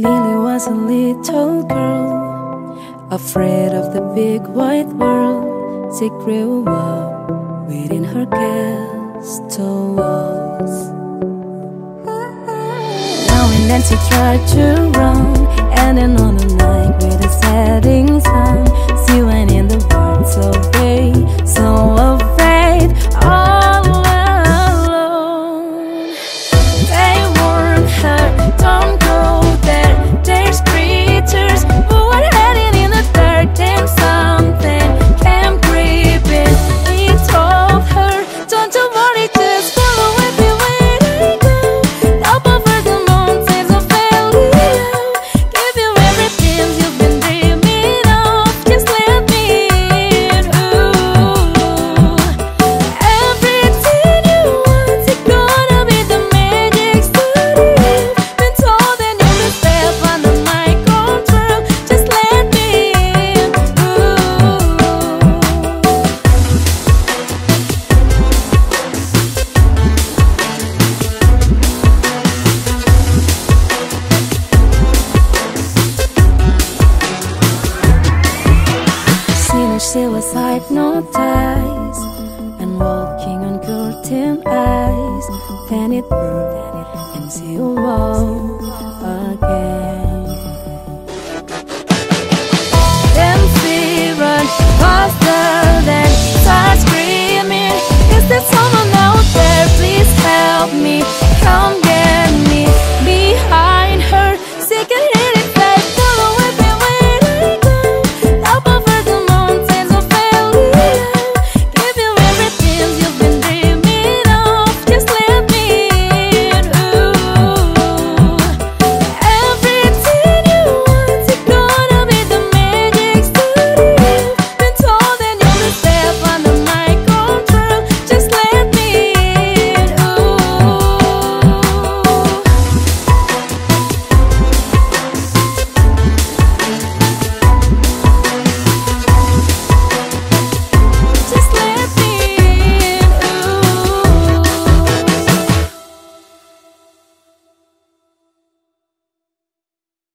Lily was a little girl, afraid of the big white world. She grew up within her castle walls. Now and then she tried to run, and then on a night with a setting sun, she was hypnotized and walking on curtain eyes. Then it burned and she awoke.